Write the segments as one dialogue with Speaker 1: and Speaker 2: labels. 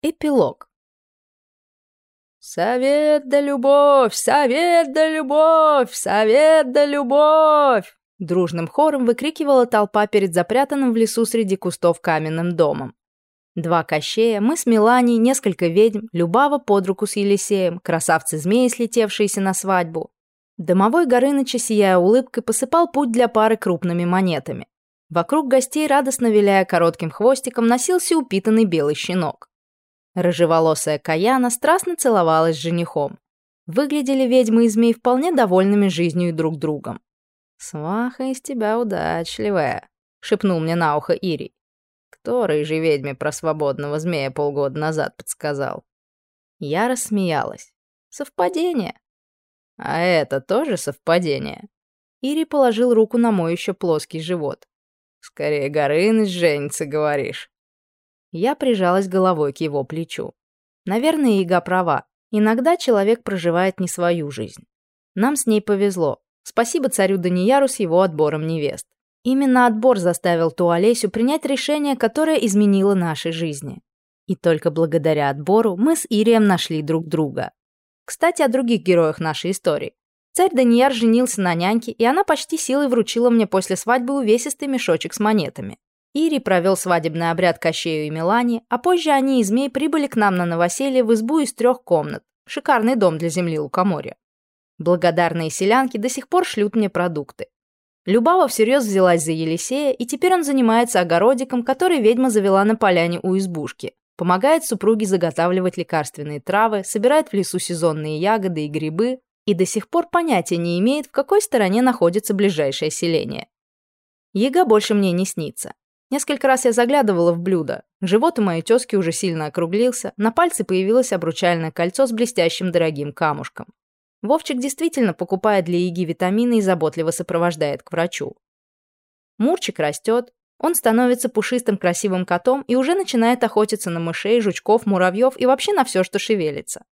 Speaker 1: Эпилог.
Speaker 2: «Совет да любовь! Совет да любовь! Совет да любовь!»
Speaker 1: Дружным хором выкрикивала толпа перед запрятанным в лесу среди кустов каменным домом. Два кощея, мы с Миланей, несколько ведьм, Любава под руку с Елисеем, красавцы-змеи, слетевшиеся на свадьбу. Домовой Горыныча, сияя улыбкой, посыпал путь для пары крупными монетами. Вокруг гостей, радостно виляя коротким хвостиком, носился упитанный белый щенок. Рыжеволосая Каяна страстно целовалась с женихом. Выглядели ведьмы и змей вполне довольными жизнью и друг другом. «Сваха из тебя удачливая», — шепнул мне на ухо Ирий. «Кто рыжей ведьме про свободного змея полгода назад подсказал?» Я рассмеялась. «Совпадение?» «А это тоже совпадение?» Ири положил руку на мой еще плоский живот. «Скорее Горыныч женится, говоришь». Я прижалась головой к его плечу. Наверное, Ига права. Иногда человек проживает не свою жизнь. Нам с ней повезло. Спасибо царю Данияру с его отбором невест. Именно отбор заставил ту Олесю принять решение, которое изменило нашей жизни. И только благодаря отбору мы с Ирием нашли друг друга. Кстати, о других героях нашей истории. Царь Данияр женился на няньке, и она почти силой вручила мне после свадьбы увесистый мешочек с монетами. Ири провел свадебный обряд Кощею и Милане, а позже они и Змей прибыли к нам на новоселье в избу из трех комнат. Шикарный дом для земли лукоморья. Благодарные селянки до сих пор шлют мне продукты. Любава всерьез взялась за Елисея, и теперь он занимается огородиком, который ведьма завела на поляне у избушки. Помогает супруге заготавливать лекарственные травы, собирает в лесу сезонные ягоды и грибы, и до сих пор понятия не имеет, в какой стороне находится ближайшее селение. Ега больше мне не снится. Несколько раз я заглядывала в блюдо. Живот у моей тезки уже сильно округлился, на пальце появилось обручальное кольцо с блестящим дорогим камушком. Вовчик действительно покупает для Иги витамины и заботливо сопровождает к врачу. Мурчик растет, он становится пушистым красивым котом и уже начинает охотиться на мышей, жучков, муравьев и вообще на все, что шевелится.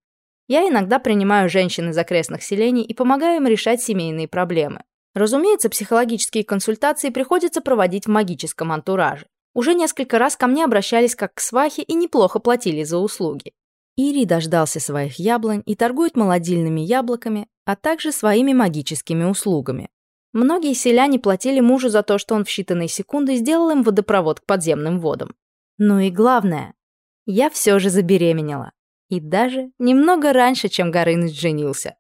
Speaker 1: Я иногда принимаю женщин из окрестных селений и помогаю им решать семейные проблемы. Разумеется, психологические консультации приходится проводить в магическом антураже. Уже несколько раз ко мне обращались как к свахе и неплохо платили за услуги. Ири дождался своих яблонь и торгует молодильными яблоками, а также своими магическими услугами. Многие селяне платили мужу за то, что он в считанные секунды сделал им водопровод к подземным водам. Ну и главное, я все же забеременела. И даже немного раньше, чем Горыныч женился.